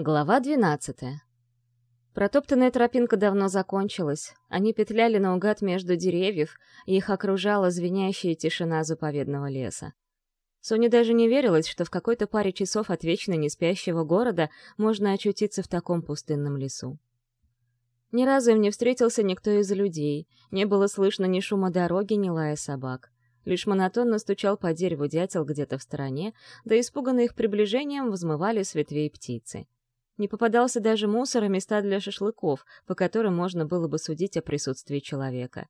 Глава двенадцатая. Протоптанная тропинка давно закончилась. Они петляли наугад между деревьев, и их окружала звенящая тишина заповедного леса. Соне даже не верилось, что в какой-то паре часов от вечно неспящего города можно очутиться в таком пустынном лесу. Ни разу им не встретился никто из людей, не было слышно ни шума дороги, ни лая собак. Лишь монотонно стучал по дереву дятел где-то в стороне, да испуганные их приближением взмывали с ветвей птицы. Не попадался даже мусор и места для шашлыков, по которым можно было бы судить о присутствии человека.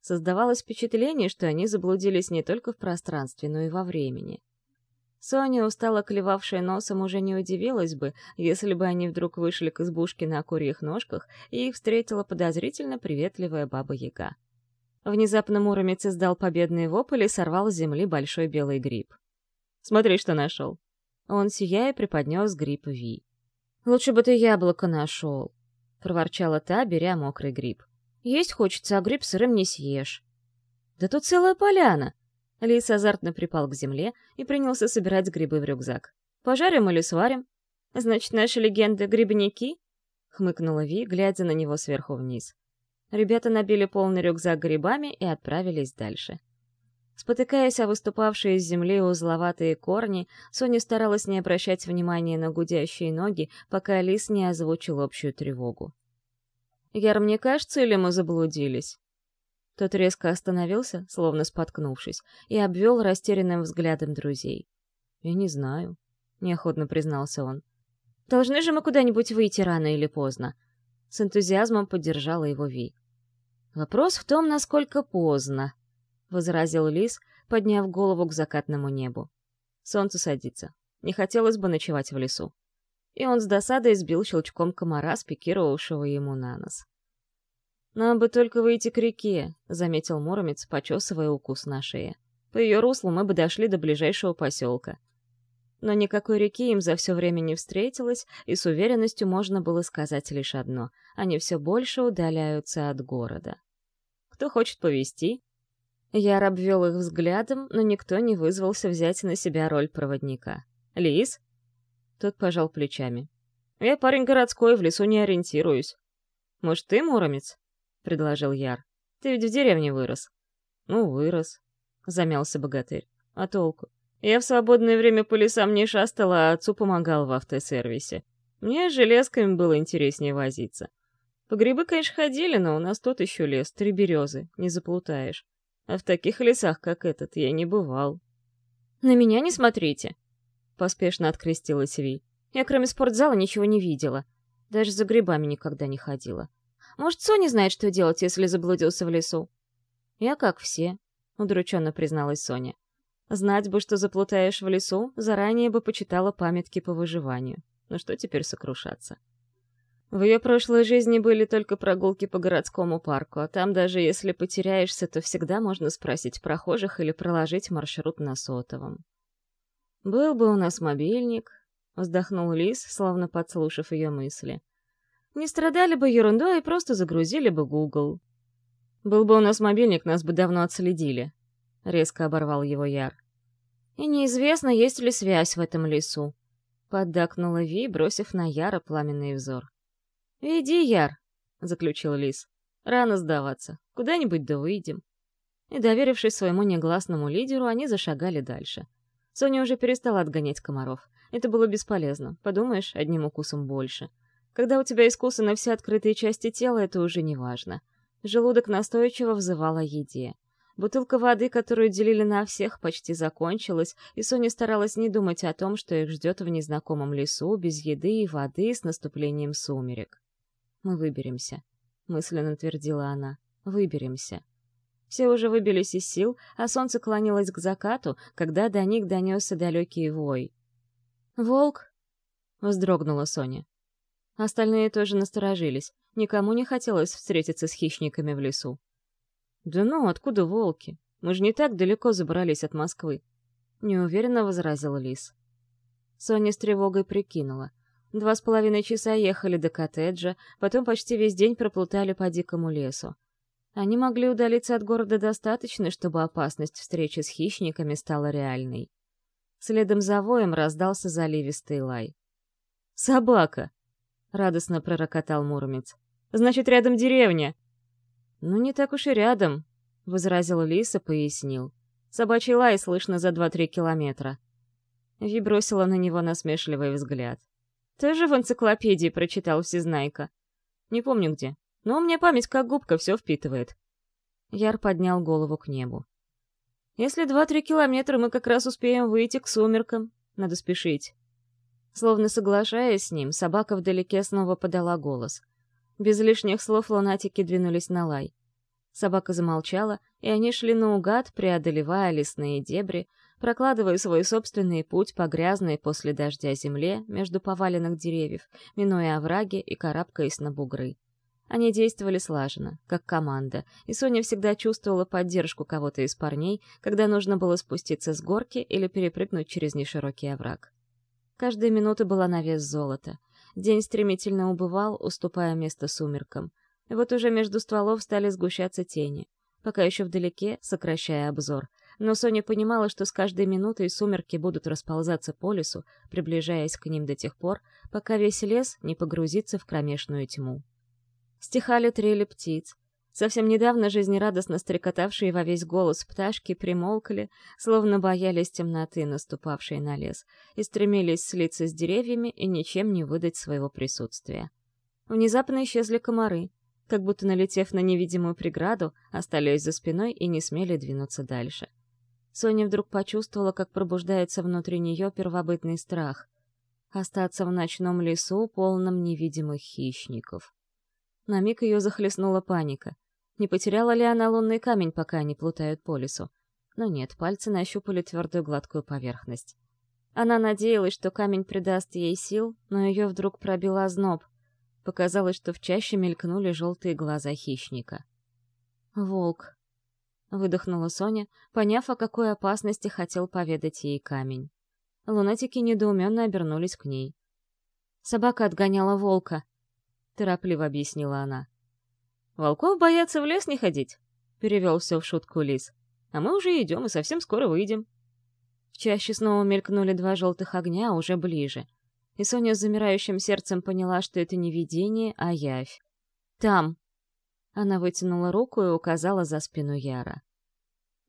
Создавалось впечатление, что они заблудились не только в пространстве, но и во времени. Соня, устало клевавшая носом, уже не удивилась бы, если бы они вдруг вышли к избушке на курьих ножках, и их встретила подозрительно приветливая баба-яга. Внезапно Муромец издал победный вопль и сорвал с земли большой белый гриб. «Смотри, что нашел!» Он, сияя, преподнес гриб Ви. «Лучше бы ты яблоко нашел», — проворчала та, беря мокрый гриб. «Есть хочется, а гриб сырым не съешь». «Да тут целая поляна!» Лис азартно припал к земле и принялся собирать грибы в рюкзак. «Пожарим или сварим?» «Значит, наши легенды — грибники?» — хмыкнула Ви, глядя на него сверху вниз. Ребята набили полный рюкзак грибами и отправились дальше. Спотыкаясь о выступавшие из земли узловатые корни, Соня старалась не обращать внимания на гудящие ноги, пока Алис не озвучил общую тревогу. «Яр, мне кажется, или мы заблудились?» Тот резко остановился, словно споткнувшись, и обвел растерянным взглядом друзей. «Я не знаю», — неохотно признался он. «Должны же мы куда-нибудь выйти рано или поздно?» С энтузиазмом поддержала его Ви. «Вопрос в том, насколько поздно», — возразил Лис, подняв голову к закатному небу. «Солнце садится. Не хотелось бы ночевать в лесу». И он с досадой сбил щелчком комара, спикировавшего ему на нос. «Нам бы только выйти к реке», — заметил Муромец, почесывая укус на шее. «По ее руслу мы бы дошли до ближайшего поселка». Но никакой реки им за все время не встретилось, и с уверенностью можно было сказать лишь одно — они все больше удаляются от города. «Кто хочет повести?» Я обвел их взглядом, но никто не вызвался взять на себя роль проводника. «Лис?» Тот пожал плечами. «Я парень городской, в лесу не ориентируюсь». «Может, ты муромец?» — предложил Яр. «Ты ведь в деревне вырос». «Ну, вырос», — замялся богатырь. «А толку? Я в свободное время по лесам не шастал, а отцу помогал в автосервисе. Мне с железками было интереснее возиться. По грибы, конечно, ходили, но у нас тут еще лес, три березы, не заплутаешь. А в таких лесах, как этот, я не бывал. «На меня не смотрите!» — поспешно открестилась Ви. «Я кроме спортзала ничего не видела. Даже за грибами никогда не ходила. Может, Соня знает, что делать, если заблудился в лесу?» «Я как все», — удрученно призналась Соня. «Знать бы, что заплутаешь в лесу, заранее бы почитала памятки по выживанию. Ну что теперь сокрушаться?» В ее прошлой жизни были только прогулки по городскому парку, а там даже если потеряешься, то всегда можно спросить прохожих или проложить маршрут на сотовом. «Был бы у нас мобильник», — вздохнул Лис, словно подслушав ее мысли. «Не страдали бы ерундой и просто загрузили бы Google». «Был бы у нас мобильник, нас бы давно отследили», — резко оборвал его Яр. «И неизвестно, есть ли связь в этом лесу», — поддакнула Ви, бросив на Яра пламенный взор. «Иди, Яр», — заключил Лис. «Рано сдаваться. Куда-нибудь да выйдем». И, доверившись своему негласному лидеру, они зашагали дальше. Соня уже перестала отгонять комаров. Это было бесполезно. Подумаешь, одним укусом больше. Когда у тебя искусаны все открытые части тела, это уже не важно. Желудок настойчиво взывал о еде. Бутылка воды, которую делили на всех, почти закончилась, и Соня старалась не думать о том, что их ждет в незнакомом лесу без еды и воды с наступлением сумерек. Мы выберемся», — мысленно твердила она. «Выберемся». Все уже выбились из сил, а солнце клонилось к закату, когда до них донесся далекий вой. «Волк!» — вздрогнула Соня. Остальные тоже насторожились. Никому не хотелось встретиться с хищниками в лесу. «Да ну, откуда волки? Мы же не так далеко забрались от Москвы», — неуверенно возразил Лис. Соня с тревогой прикинула. Два с половиной часа ехали до коттеджа, потом почти весь день проплутали по дикому лесу. Они могли удалиться от города достаточно, чтобы опасность встречи с хищниками стала реальной. Следом за воем раздался заливистый лай. «Собака!» — радостно пророкотал Муромец. «Значит, рядом деревня!» «Ну, не так уж и рядом», — возразил Лис и пояснил. «Собачий лай слышно за два-три километра». Ви бросила на него насмешливый взгляд. «Ты же в энциклопедии прочитал всезнайка». «Не помню где, но у меня память как губка все впитывает». Яр поднял голову к небу. «Если два-три километра, мы как раз успеем выйти к сумеркам. Надо спешить». Словно соглашаясь с ним, собака вдалеке снова подала голос. Без лишних слов лунатики двинулись на лай. Собака замолчала, и они шли наугад, преодолевая лесные дебри, прокладывая свой собственный путь по грязной после дождя земле между поваленных деревьев, минуя овраги и карабкаясь на бугры. Они действовали слаженно, как команда, и Соня всегда чувствовала поддержку кого-то из парней, когда нужно было спуститься с горки или перепрыгнуть через неширокий овраг. Каждая минута была на вес золота. День стремительно убывал, уступая место сумеркам. И вот уже между стволов стали сгущаться тени, пока еще вдалеке, сокращая обзор. Но Соня понимала, что с каждой минутой сумерки будут расползаться по лесу, приближаясь к ним до тех пор, пока весь лес не погрузится в кромешную тьму. Стихали трели птиц, Совсем недавно жизнерадостно стрекотавшие во весь голос пташки примолкли, словно боялись темноты, наступавшей на лес, и стремились слиться с деревьями и ничем не выдать своего присутствия. Внезапно исчезли комары, как будто налетев на невидимую преграду, остались за спиной и не смели двинуться дальше. Соня вдруг почувствовала, как пробуждается внутри нее первобытный страх — остаться в ночном лесу, полном невидимых хищников. На миг ее захлестнула паника — не потеряла ли она лунный камень, пока они плутают по лесу? Но нет, пальцы нащупали твердую гладкую поверхность. Она надеялась, что камень придаст ей сил, но ее вдруг пробил озноб. Показалось, что в чаще мелькнули желтые глаза хищника. «Волк», — выдохнула Соня, поняв, о какой опасности хотел поведать ей камень. Лунатики недоуменно обернулись к ней. «Собака отгоняла волка», — торопливо объяснила она. «Волков боятся в лес не ходить», — перевел все в шутку Лис. «А мы уже идем и совсем скоро выйдем». В чаще снова мелькнули два желтых огня, уже ближе. И Соня с замирающим сердцем поняла, что это не видение, а явь. «Там!» Она вытянула руку и указала за спину Яра.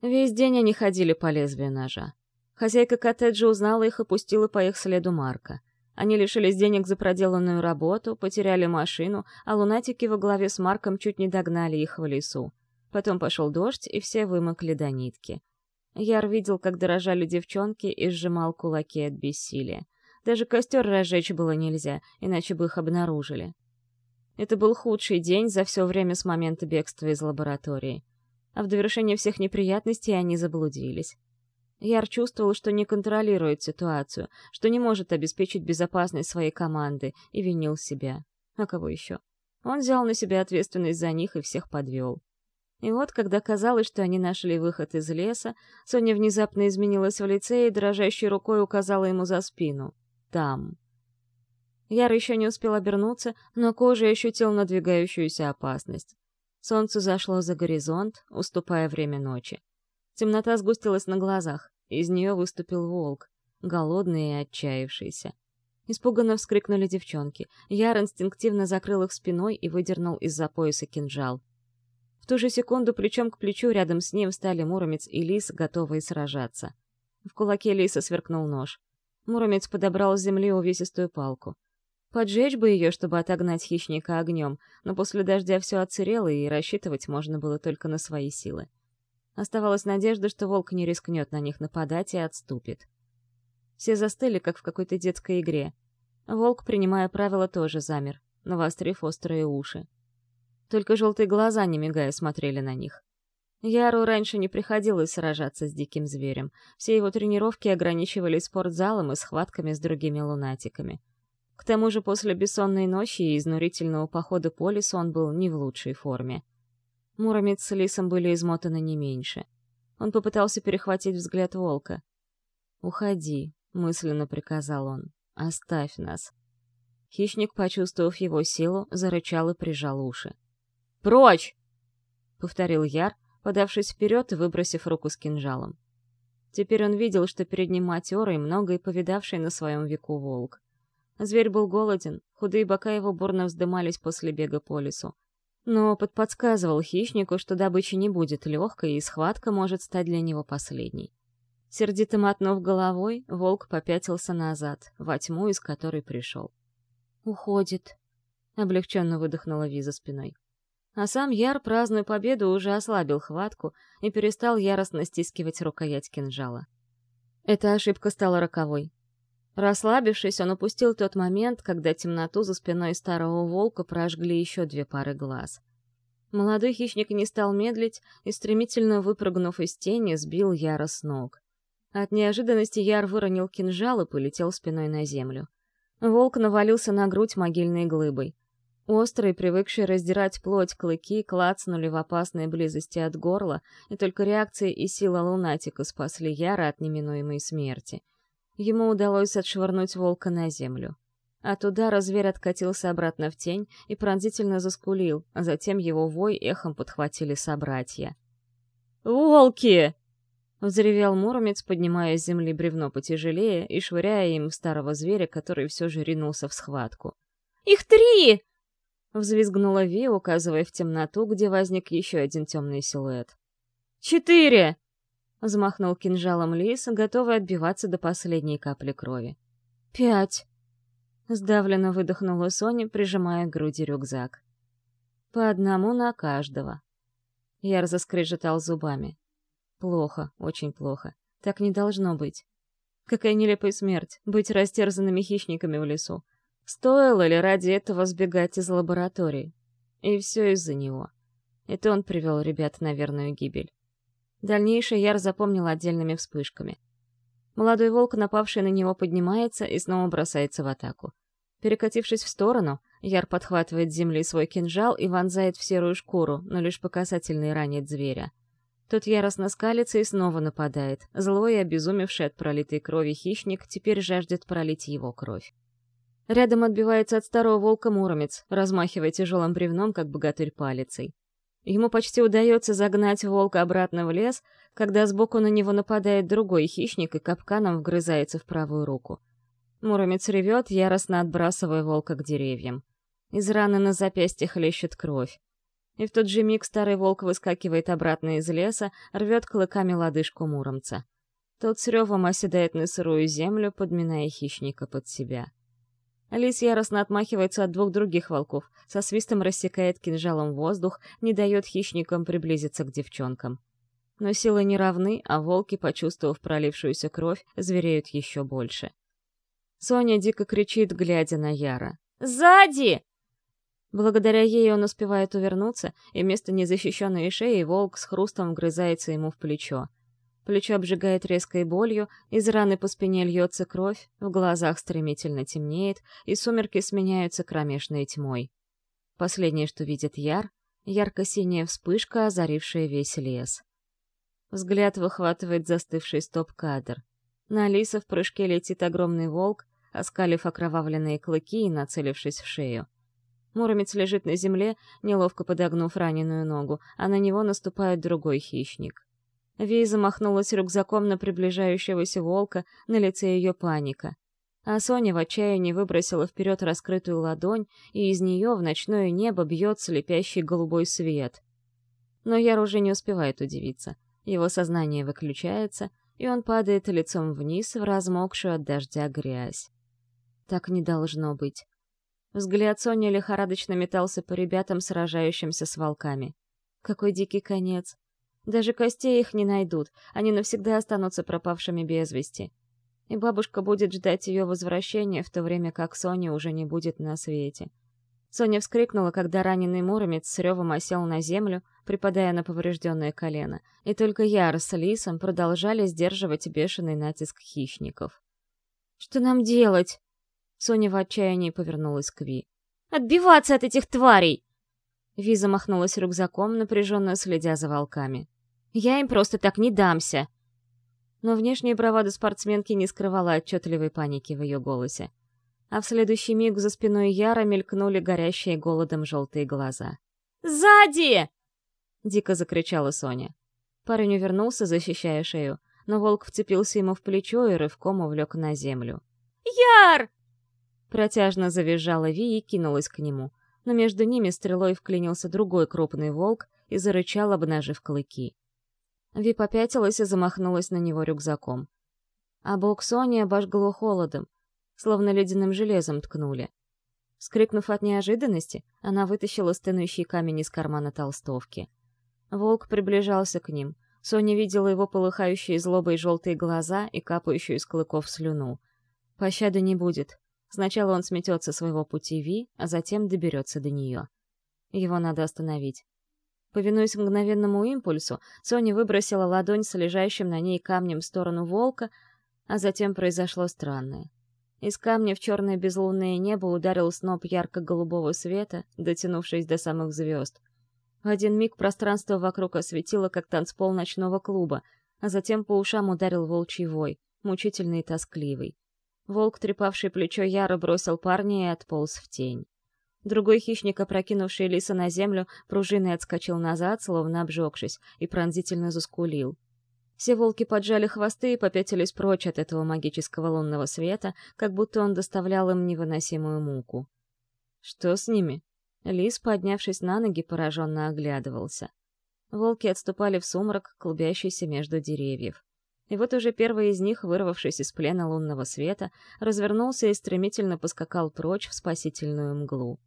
Весь день они ходили по лезвию ножа. Хозяйка коттеджа узнала их и пустила по их следу Марка. Они лишились денег за проделанную работу, потеряли машину, а лунатики во главе с Марком чуть не догнали их в лесу. Потом пошел дождь, и все вымокли до нитки. Яр видел, как дорожали девчонки и сжимал кулаки от бессилия. Даже костер разжечь было нельзя, иначе бы их обнаружили. Это был худший день за все время с момента бегства из лаборатории. А в довершение всех неприятностей они заблудились. Яр чувствовал, что не контролирует ситуацию, что не может обеспечить безопасность своей команды, и винил себя. А кого еще? Он взял на себя ответственность за них и всех подвел. И вот, когда казалось, что они нашли выход из леса, Соня внезапно изменилась в лице и дрожащей рукой указала ему за спину. «Там». Яр еще не успел обернуться, но кожей ощутил надвигающуюся опасность. Солнце зашло за горизонт, уступая время ночи. Темнота сгустилась на глазах. Из нее выступил волк, голодный и отчаявшийся. Испуганно вскрикнули девчонки. Яр инстинктивно закрыл их спиной и выдернул из-за пояса кинжал. В ту же секунду плечом к плечу рядом с ним встали Муромец и Лис, готовые сражаться. В кулаке Лиса сверкнул нож. Муромец подобрал с земли увесистую палку. Поджечь бы ее, чтобы отогнать хищника огнем, но после дождя все отсырело, и рассчитывать можно было только на свои силы. Оставалась надежда, что волк не рискнет на них нападать и отступит. Все застыли, как в какой-то детской игре. Волк, принимая правила, тоже замер, навострив острые уши. Только желтые глаза, не мигая, смотрели на них. Яру раньше не приходилось сражаться с диким зверем. Все его тренировки ограничивались спортзалом и схватками с другими лунатиками. К тому же после бессонной ночи и изнурительного похода по лесу он был не в лучшей форме. Муромец с Лисом были измотаны не меньше. Он попытался перехватить взгляд волка. «Уходи», — мысленно приказал он. «Оставь нас». Хищник, почувствовав его силу, зарычал и прижал уши. «Прочь!» — повторил Яр, подавшись вперед и выбросив руку с кинжалом. Теперь он видел, что перед ним матерый, многое повидавший на своем веку волк. Зверь был голоден, худые бока его бурно вздымались после бега по лесу. Но опыт подсказывал хищнику, что добыча не будет легкой, и схватка может стать для него последней. Сердито мотнув головой, волк попятился назад, во тьму, из которой пришел. «Уходит», — облегченно выдохнула Ви за спиной. А сам Яр, празднуя победу, уже ослабил хватку и перестал яростно стискивать рукоять кинжала. Эта ошибка стала роковой. Расслабившись, он упустил тот момент, когда темноту за спиной старого волка прожгли еще две пары глаз. Молодой хищник не стал медлить и, стремительно выпрыгнув из тени, сбил Яра с ног. От неожиданности Яр выронил кинжал и полетел спиной на землю. Волк навалился на грудь могильной глыбой. Острые, привыкшие раздирать плоть клыки, клацнули в опасной близости от горла, и только реакция и сила лунатика спасли Яра от неминуемой смерти. Ему удалось отшвырнуть волка на землю. От удара зверь откатился обратно в тень и пронзительно заскулил, а затем его вой эхом подхватили собратья. «Волки!» Взревел Муромец, поднимая с земли бревно потяжелее и швыряя им старого зверя, который все же ринулся в схватку. «Их три!» Взвизгнула Ви, указывая в темноту, где возник еще один темный силуэт. «Четыре!» Взмахнул кинжалом лис, готовый отбиваться до последней капли крови. «Пять!» Сдавленно выдохнула Соня, прижимая к груди рюкзак. «По одному на каждого». Яр заскрежетал зубами. Плохо, очень плохо. Так не должно быть. Какая нелепая смерть — быть растерзанными хищниками в лесу. Стоило ли ради этого сбегать из лаборатории? И все из-за него. Это он привел ребят на верную гибель. Дальнейшее Яр запомнил отдельными вспышками. Молодой волк, напавший на него, поднимается и снова бросается в атаку. Перекатившись в сторону, Яр подхватывает с земли свой кинжал и вонзает в серую шкуру, но лишь по касательной ранит зверя. Тот яростно скалится и снова нападает. Злой и обезумевший от пролитой крови хищник теперь жаждет пролить его кровь. Рядом отбивается от старого волка Муромец, размахивая тяжелым бревном, как богатырь палицей. Ему почти удается загнать волка обратно в лес, когда сбоку на него нападает другой хищник и капканом вгрызается в правую руку. Муромец ревет, яростно отбрасывая волка к деревьям. Из раны на запястье хлещет кровь и в тот же миг старый волк выскакивает обратно из леса, рвет клыками лодыжку муромца. Тот с ревом оседает на сырую землю, подминая хищника под себя. Лис яростно отмахивается от двух других волков, со свистом рассекает кинжалом воздух, не дает хищникам приблизиться к девчонкам. Но силы не равны, а волки, почувствовав пролившуюся кровь, звереют еще больше. Соня дико кричит, глядя на Яра. «Сзади!» Благодаря ей он успевает увернуться, и вместо незащищенной шеи волк с хрустом вгрызается ему в плечо. Плечо обжигает резкой болью, из раны по спине льется кровь, в глазах стремительно темнеет, и сумерки сменяются кромешной тьмой. Последнее, что видит Яр — ярко-синяя вспышка, озарившая весь лес. Взгляд выхватывает застывший стоп-кадр. На Алиса в прыжке летит огромный волк, оскалив окровавленные клыки и нацелившись в шею. Муромец лежит на земле, неловко подогнув раненую ногу, а на него наступает другой хищник. Вей замахнулась рюкзаком на приближающегося волка, на лице ее паника. А Соня в отчаянии выбросила вперед раскрытую ладонь, и из нее в ночное небо бьет слепящий голубой свет. Но Яр уже не успевает удивиться. Его сознание выключается, и он падает лицом вниз в размокшую от дождя грязь. Так не должно быть. Взгляд Сони лихорадочно метался по ребятам, сражающимся с волками. Какой дикий конец. Даже костей их не найдут, они навсегда останутся пропавшими без вести. И бабушка будет ждать ее возвращения, в то время как Соня уже не будет на свете. Соня вскрикнула, когда раненый муромец с ревом осел на землю, припадая на поврежденное колено, и только Яр с Лисом продолжали сдерживать бешеный натиск хищников. «Что нам делать?» Соня в отчаянии повернулась к Ви. «Отбиваться от этих тварей!» Ви замахнулась рюкзаком, напряженно следя за волками. «Я им просто так не дамся!» Но внешняя бравада спортсменки не скрывала отчетливой паники в ее голосе. А в следующий миг за спиной Яра мелькнули горящие голодом желтые глаза. «Сзади!» — дико закричала Соня. Парень увернулся, защищая шею, но волк вцепился ему в плечо и рывком увлек на землю. «Яр!» Протяжно завизжала Ви и кинулась к нему, но между ними стрелой вклинился другой крупный волк и зарычал, обнажив клыки. Ви попятилась и замахнулась на него рюкзаком. А бок Сони обожгло холодом, словно ледяным железом ткнули. Скрикнув от неожиданности, она вытащила стынущий камень из кармана толстовки. Волк приближался к ним. Соня видела его полыхающие злобой желтые глаза и капающую из клыков слюну. Пощады не будет. Сначала он сметет со своего пути Ви, а затем доберется до нее. Его надо остановить. Повинуясь мгновенному импульсу, Соня выбросила ладонь с лежащим на ней камнем в сторону волка, а затем произошло странное. Из камня в черное безлунное небо ударил сноп ярко-голубого света, дотянувшись до самых звезд. В один миг пространство вокруг осветило, как танцпол ночного клуба, а затем по ушам ударил волчий вой, мучительный и тоскливый. Волк, трепавший плечо Яра, бросил парня и отполз в тень. Другой хищник, опрокинувший лиса на землю, пружиной отскочил назад, словно обжегшись, и пронзительно заскулил. Все волки поджали хвосты и попятились прочь от этого магического лунного света, как будто он доставлял им невыносимую муку. «Что с ними?» Лис, поднявшись на ноги, пораженно оглядывался. Волки отступали в сумрак, клубящийся между деревьев. И вот уже первый из них, вырвавшись из плена лунного света, развернулся и стремительно поскакал прочь в спасительную мглу.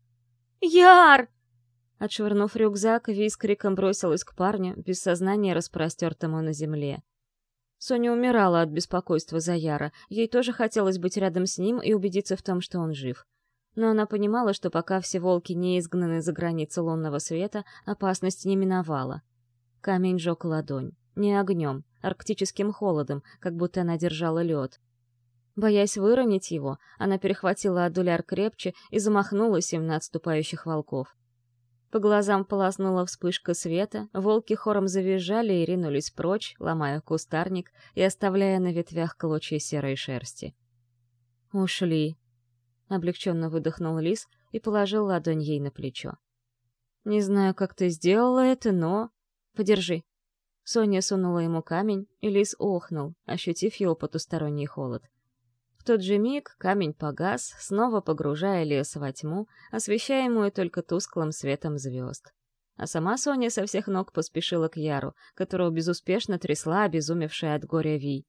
«Яр!» Отшвырнув рюкзак, Ви с криком бросилась к парню, без сознания распростертому на земле. Соня умирала от беспокойства за Яра, ей тоже хотелось быть рядом с ним и убедиться в том, что он жив. Но она понимала, что пока все волки не изгнаны за границы лунного света, опасность не миновала. Камень жег ладонь. Не огнем, арктическим холодом, как будто она держала лед. Боясь выронить его, она перехватила адуляр крепче и замахнулась им на отступающих волков. По глазам полоснула вспышка света, волки хором завизжали и ринулись прочь, ломая кустарник и оставляя на ветвях клочья серой шерсти. «Ушли», — облегченно выдохнул лис и положил ладонь ей на плечо. «Не знаю, как ты сделала это, но...» «Подержи», Соня сунула ему камень, и лис охнул, ощутив его потусторонний холод. В тот же миг камень погас, снова погружая лес во тьму, освещаемую только тусклым светом звезд. А сама Соня со всех ног поспешила к Яру, которого безуспешно трясла обезумевшая от горя Ви.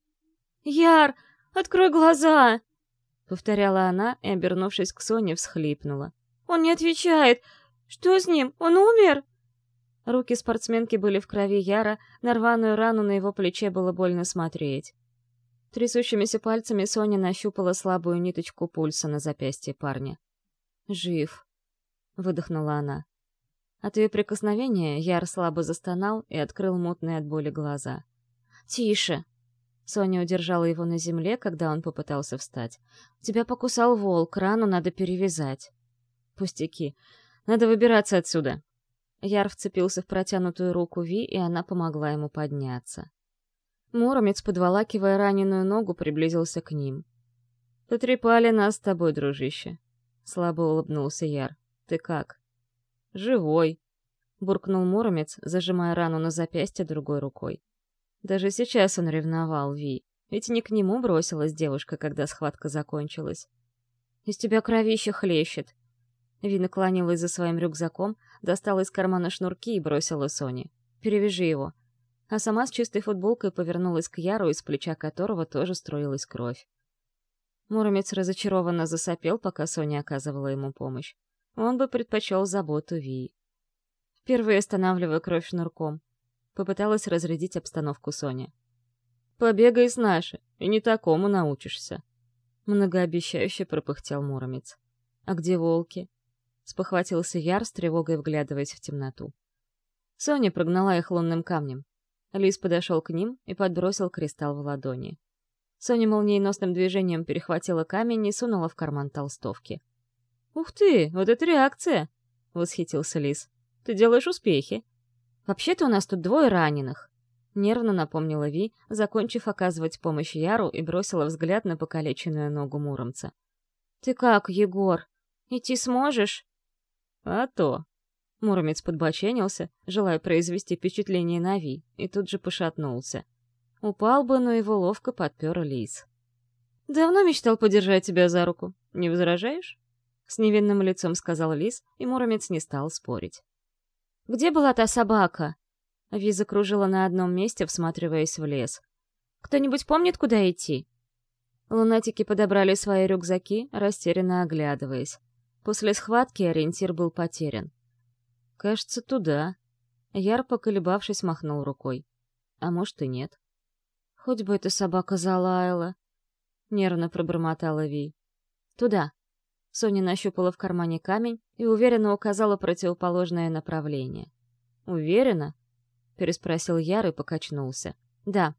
«Яр, открой глаза!» — повторяла она и, обернувшись к Соне, всхлипнула. «Он не отвечает! Что с ним? Он умер?» Руки спортсменки были в крови Яра, на рваную рану на его плече было больно смотреть. Трясущимися пальцами Соня нащупала слабую ниточку пульса на запястье парня. «Жив», — выдохнула она. От ее прикосновения Яр слабо застонал и открыл мутные от боли глаза. «Тише!» Соня удержала его на земле, когда он попытался встать. «Тебя покусал волк, рану надо перевязать». «Пустяки. Надо выбираться отсюда», Яр вцепился в протянутую руку Ви, и она помогла ему подняться. Муромец, подволакивая раненую ногу, приблизился к ним. «Потрепали нас с тобой, дружище», — слабо улыбнулся Яр. «Ты как?» «Живой», — буркнул Муромец, зажимая рану на запястье другой рукой. Даже сейчас он ревновал Ви, ведь не к нему бросилась девушка, когда схватка закончилась. «Из тебя кровище хлещет», Ви наклонилась за своим рюкзаком, достала из кармана шнурки и бросила Соне. «Перевяжи его». А сама с чистой футболкой повернулась к Яру, из плеча которого тоже строилась кровь. Муромец разочарованно засопел, пока Соня оказывала ему помощь. Он бы предпочел заботу Ви. Впервые останавливая кровь шнурком. Попыталась разрядить обстановку Соня. «Побегай с нашей, и не такому научишься», — многообещающе пропыхтел Муромец. «А где волки?» — спохватился Яр с тревогой, вглядываясь в темноту. Соня прогнала их лунным камнем. Лис подошел к ним и подбросил кристалл в ладони. Соня молниеносным движением перехватила камень и сунула в карман толстовки. «Ух ты, вот это реакция!» — восхитился Лис. «Ты делаешь успехи!» «Вообще-то у нас тут двое раненых!» Нервно напомнила Ви, закончив оказывать помощь Яру и бросила взгляд на покалеченную ногу Муромца. «Ты как, Егор? Идти сможешь?» «А то!» Муромец подбоченился, желая произвести впечатление на Ви, и тут же пошатнулся. Упал бы, но его ловко подпер лис. «Давно мечтал подержать тебя за руку. Не возражаешь?» С невинным лицом сказал Лис, и Муромец не стал спорить. «Где была та собака?» Ви закружила на одном месте, всматриваясь в лес. «Кто-нибудь помнит, куда идти?» Лунатики подобрали свои рюкзаки, растерянно оглядываясь. После схватки ориентир был потерян. «Кажется, туда». Яр, поколебавшись, махнул рукой. «А может и нет». «Хоть бы эта собака залаяла», — нервно пробормотала Ви. «Туда». Соня нащупала в кармане камень и уверенно указала противоположное направление. «Уверена?» — переспросил Яр и покачнулся. «Да».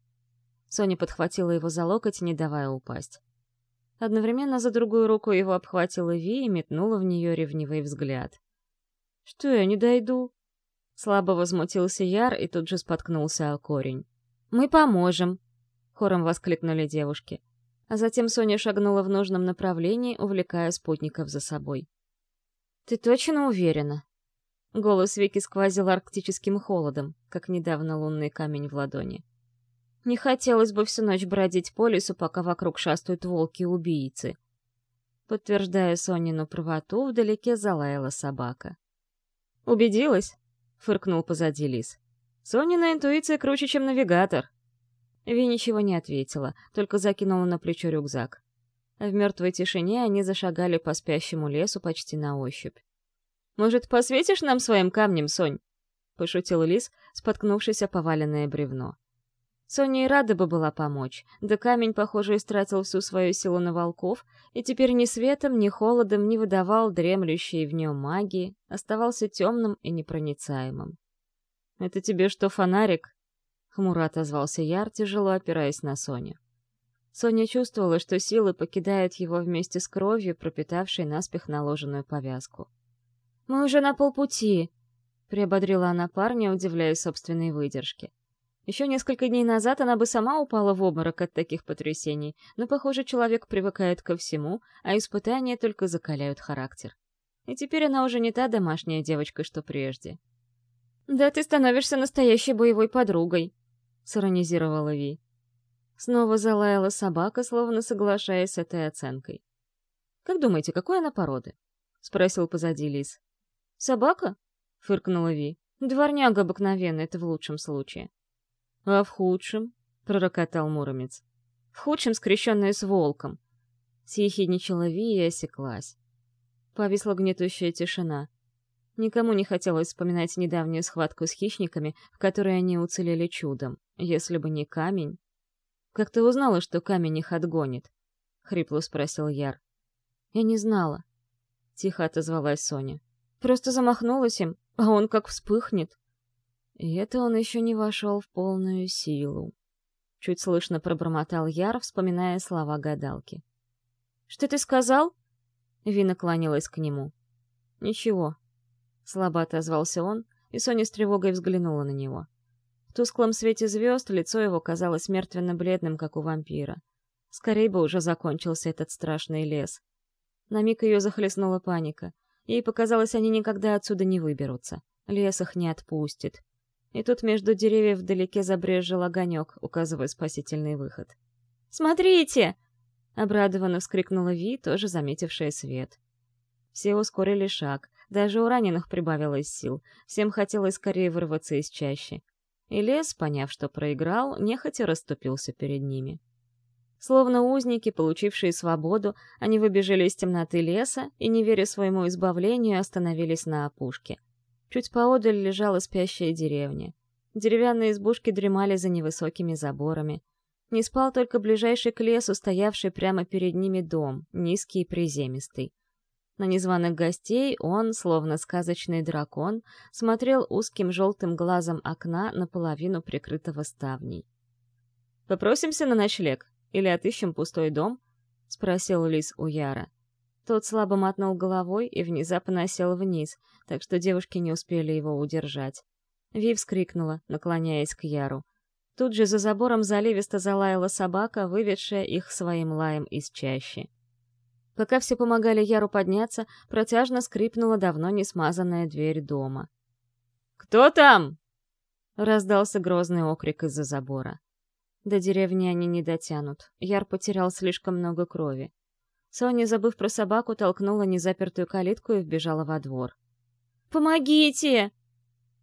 Соня подхватила его за локоть, не давая упасть. Одновременно за другую руку его обхватила Ви и метнула в нее ревнивый взгляд. «Что я не дойду?» Слабо возмутился Яр и тут же споткнулся о корень. «Мы поможем!» — хором воскликнули девушки. А затем Соня шагнула в нужном направлении, увлекая спутников за собой. «Ты точно уверена?» Голос Вики сквозил арктическим холодом, как недавно лунный камень в ладони. «Не хотелось бы всю ночь бродить по лесу, пока вокруг шастают волки-убийцы». Подтверждая Сонину правоту, вдалеке залаяла собака. «Убедилась?» — фыркнул позади лис. «Сонина интуиция круче, чем навигатор». Ви ничего не ответила, только закинула на плечо рюкзак. В мертвой тишине они зашагали по спящему лесу почти на ощупь. «Может, посветишь нам своим камнем, Сонь?» — пошутил лис, споткнувшись о поваленное бревно. Соня и рада бы была помочь, да камень, похоже, истратил всю свою силу на волков, и теперь ни светом, ни холодом не выдавал дремлющей в нем магии, оставался темным и непроницаемым. «Это тебе что, фонарик?» — хмуро отозвался Яр, тяжело опираясь на Соню. Соня чувствовала, что силы покидают его вместе с кровью, пропитавшей наспех наложенную повязку. Мы уже на полпути», — приободрила она парня, удивляясь собственной выдержке. Еще несколько дней назад она бы сама упала в обморок от таких потрясений, но, похоже, человек привыкает ко всему, а испытания только закаляют характер. И теперь она уже не та домашняя девочка, что прежде. «Да ты становишься настоящей боевой подругой», — сиронизировала Ви. Снова залаяла собака, словно соглашаясь с этой оценкой. «Как думаете, какой она породы?» — спросил позади лис. «Собака?» — фыркнула Ви. «Дворняга обыкновенная, это в лучшем случае». «А в худшем?» — пророкотал Муромец. «В худшем скрещенная с волком». Съехидничала Ви и осеклась. Повисла гнетущая тишина. Никому не хотелось вспоминать недавнюю схватку с хищниками, в которой они уцелели чудом, если бы не камень. «Как ты узнала, что камень их отгонит?» — хрипло спросил Яр. «Я не знала», — тихо отозвалась Соня. Просто замахнулась им, а он как вспыхнет. И это он еще не вошел в полную силу. Чуть слышно пробормотал Яр, вспоминая слова гадалки. «Что ты сказал?» Ви наклонилась к нему. «Ничего». Слабо отозвался он, и Соня с тревогой взглянула на него. В тусклом свете звезд лицо его казалось мертвенно-бледным, как у вампира. Скорей бы уже закончился этот страшный лес. На миг ее захлестнула паника — Ей показалось, они никогда отсюда не выберутся. Лес их не отпустит. И тут между деревьев вдалеке забрежил огонек, указывая спасительный выход. «Смотрите!» — обрадованно вскрикнула Ви, тоже заметившая свет. Все ускорили шаг, даже у раненых прибавилось сил, всем хотелось скорее вырваться из чащи. И лес, поняв, что проиграл, нехотя расступился перед ними. Словно узники, получившие свободу, они выбежали из темноты леса и, не веря своему избавлению, остановились на опушке. Чуть поодаль лежала спящая деревня. Деревянные избушки дремали за невысокими заборами. Не спал только ближайший к лесу, стоявший прямо перед ними дом, низкий и приземистый. На незваных гостей он, словно сказочный дракон, смотрел узким желтым глазом окна, наполовину прикрытого ставней. «Попросимся на ночлег», или отыщем пустой дом?» — спросил Лис у Яра. Тот слабо мотнул головой и внезапно сел вниз, так что девушки не успели его удержать. Ви вскрикнула, наклоняясь к Яру. Тут же за забором заливисто залаяла собака, выведшая их своим лаем из чащи. Пока все помогали Яру подняться, протяжно скрипнула давно не смазанная дверь дома. «Кто там?» — раздался грозный окрик из-за забора. До деревни они не дотянут. Яр потерял слишком много крови. Соня, забыв про собаку, толкнула незапертую калитку и вбежала во двор. «Помогите!»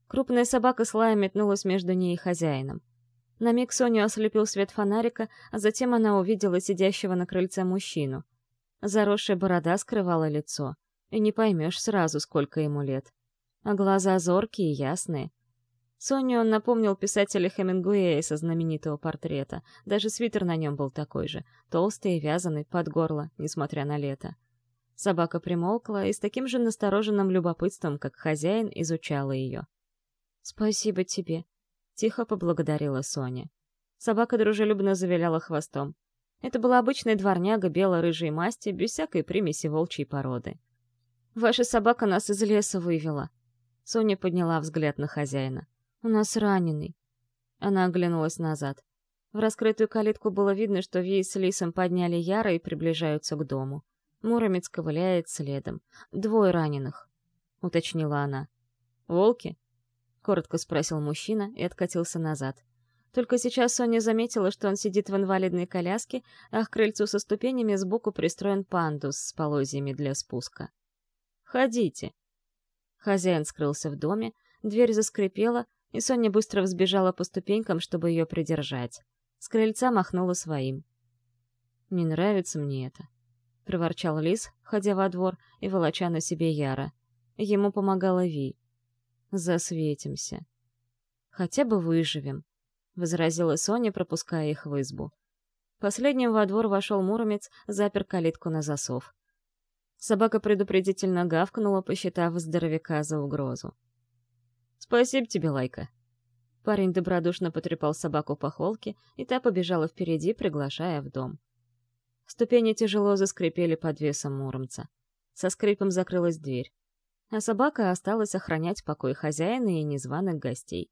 Крупная собака с лаем метнулась между ней и хозяином. На миг Соню ослепил свет фонарика, а затем она увидела сидящего на крыльце мужчину. Заросшая борода скрывала лицо, и не поймешь сразу, сколько ему лет. А глаза зоркие и ясные. Соню он напомнил писателя Хемингуэя со знаменитого портрета. Даже свитер на нем был такой же, толстый и вязаный, под горло, несмотря на лето. Собака примолкла и с таким же настороженным любопытством, как хозяин, изучала ее. «Спасибо тебе», — тихо поблагодарила Соня. Собака дружелюбно завиляла хвостом. Это была обычная дворняга бело-рыжей масти, без всякой примеси волчьей породы. «Ваша собака нас из леса вывела». Соня подняла взгляд на хозяина. «У нас раненый». Она оглянулась назад. В раскрытую калитку было видно, что Ви с Лисом подняли Яра и приближаются к дому. Муромец ковыляет следом. «Двое раненых», — уточнила она. «Волки?» — коротко спросил мужчина и откатился назад. Только сейчас Соня заметила, что он сидит в инвалидной коляске, а к крыльцу со ступенями сбоку пристроен пандус с полозьями для спуска. «Ходите». Хозяин скрылся в доме, дверь заскрипела, и Соня быстро взбежала по ступенькам, чтобы ее придержать. С крыльца махнула своим. «Не нравится мне это», — проворчал Лис, ходя во двор и волоча на себе Яра. Ему помогала Ви. Засветимся. Хотя бы выживем, — возразила Соня, пропуская их в избу. Последним во двор вошел Муромец, запер калитку на засов. Собака предупредительно гавкнула, посчитав здоровяка за угрозу. «Спасибо тебе, Лайка». Парень добродушно потрепал собаку по холке, и та побежала впереди, приглашая в дом. Ступени тяжело заскрипели под весом Муромца. Со скрипом закрылась дверь а собака осталась охранять покой хозяина и незваных гостей.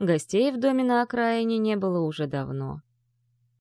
Гостей в доме на окраине не было уже давно.